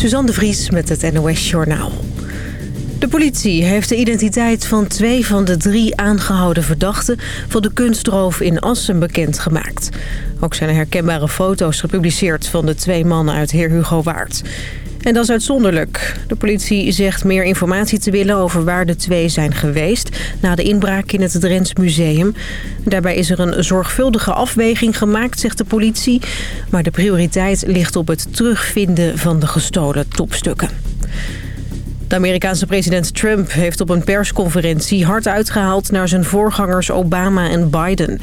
Suzanne de Vries met het NOS Journaal. De politie heeft de identiteit van twee van de drie aangehouden verdachten... van de kunstroof in Assen bekendgemaakt. Ook zijn er herkenbare foto's gepubliceerd van de twee mannen uit Heer Hugo Waard. En dat is uitzonderlijk. De politie zegt meer informatie te willen over waar de twee zijn geweest... na de inbraak in het Drents Museum. Daarbij is er een zorgvuldige afweging gemaakt, zegt de politie. Maar de prioriteit ligt op het terugvinden van de gestolen topstukken. De Amerikaanse president Trump heeft op een persconferentie hard uitgehaald naar zijn voorgangers Obama en Biden.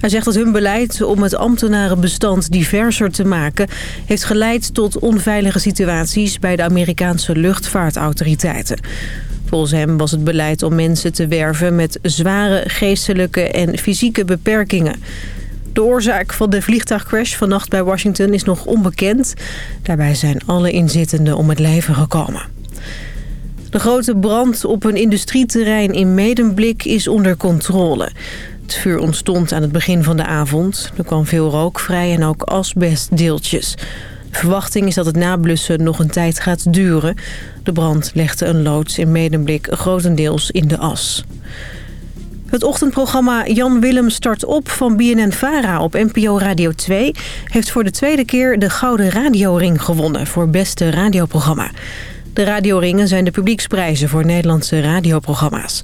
Hij zegt dat hun beleid om het ambtenarenbestand diverser te maken... heeft geleid tot onveilige situaties bij de Amerikaanse luchtvaartautoriteiten. Volgens hem was het beleid om mensen te werven met zware geestelijke en fysieke beperkingen. De oorzaak van de vliegtuigcrash vannacht bij Washington is nog onbekend. Daarbij zijn alle inzittenden om het leven gekomen. De grote brand op een industrieterrein in Medemblik is onder controle. Het vuur ontstond aan het begin van de avond. Er kwam veel rook vrij en ook asbestdeeltjes. De verwachting is dat het nablussen nog een tijd gaat duren. De brand legde een loods in Medemblik grotendeels in de as. Het ochtendprogramma Jan Willem start op van BNN-VARA op NPO Radio 2... heeft voor de tweede keer de Gouden Radioring gewonnen voor beste radioprogramma. De radioringen zijn de publieksprijzen voor Nederlandse radioprogramma's.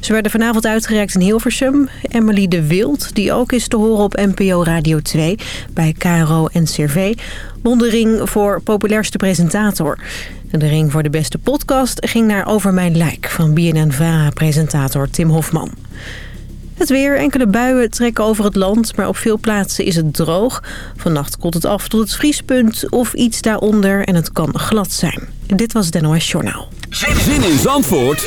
Ze werden vanavond uitgereikt in Hilversum. Emily de Wild, die ook is te horen op NPO Radio 2 bij KRO en CRV... won de ring voor populairste presentator. De ring voor de beste podcast ging naar Over Mijn Lijk... van BNN-VARA-presentator Tim Hofman. Het weer, enkele buien trekken over het land, maar op veel plaatsen is het droog. Vannacht koelt het af tot het vriespunt of iets daaronder en het kan glad zijn. Dit was het NOS Journaal. Zin in Zandvoort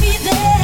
me.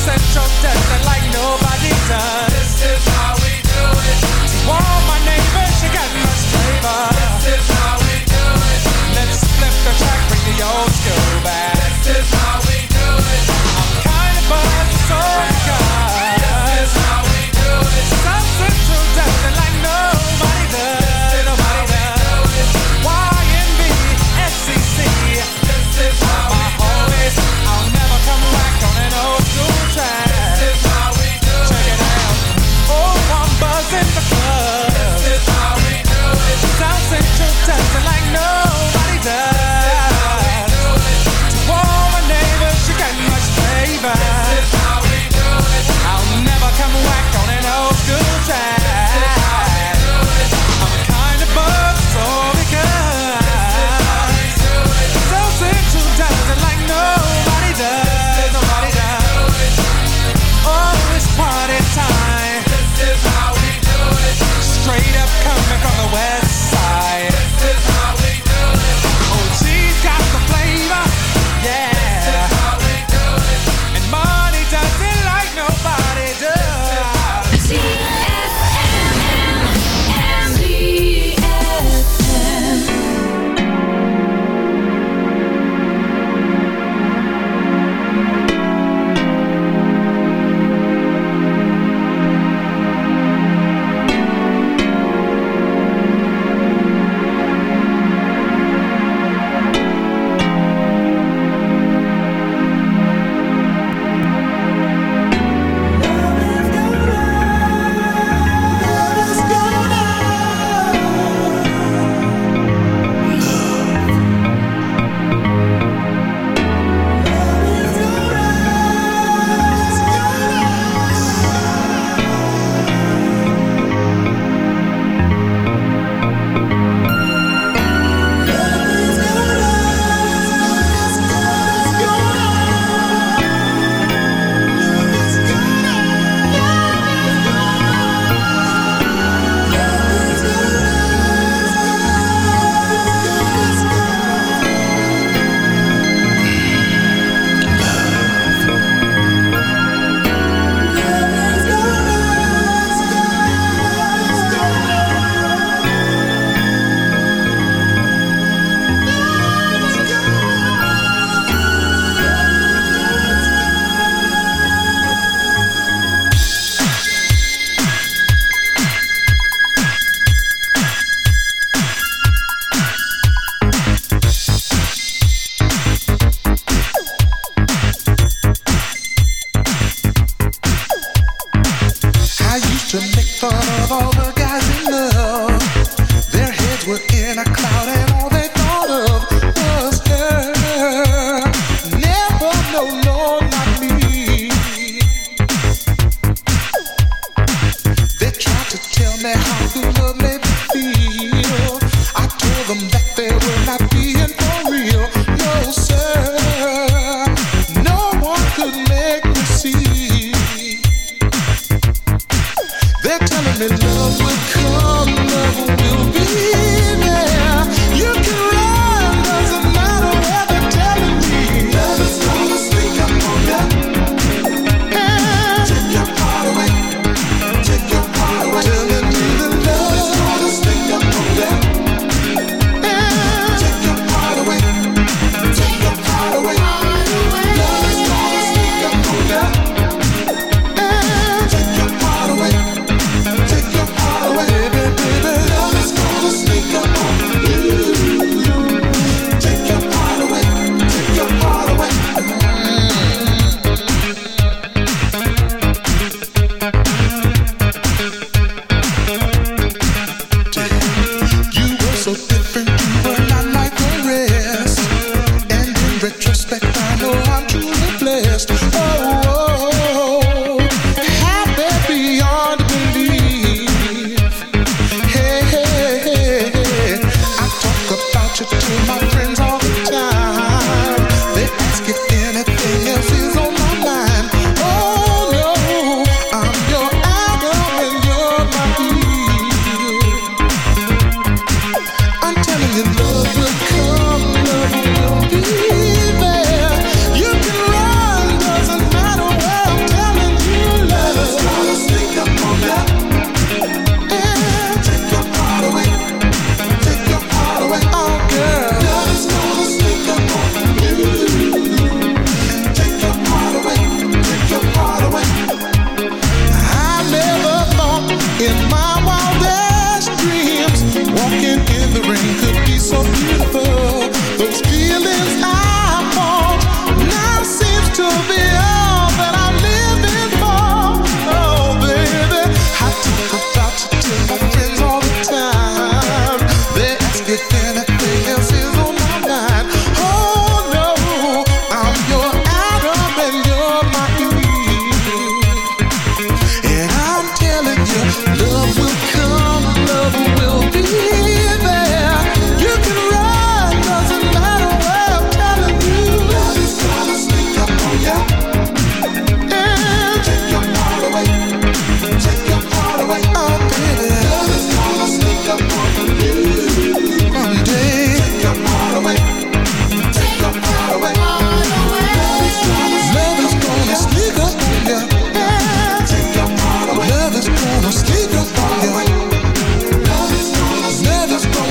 Central Desert like nobody does.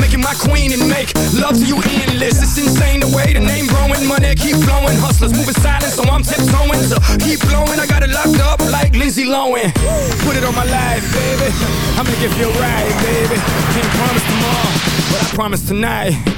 make you my queen and make love to you endless. It's insane the way the name growing, money keep flowing, hustlers moving silent, so I'm tiptoeing. So keep blowing, I got it locked up like Lindsay Lohan. Put it on my life, baby. I'm gonna give you a ride, baby. Can't promise tomorrow, but I promise tonight.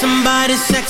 somebody sexy.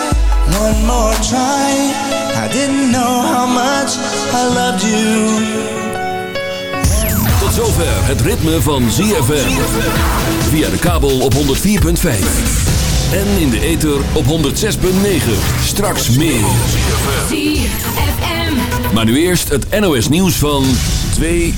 One more try. I didn't know how much I loved you. Tot zover het ritme van ZFM. Via de kabel op 104.5. En in de ether op 106.9. Straks meer. ZFM. Maar nu eerst het NOS nieuws van 2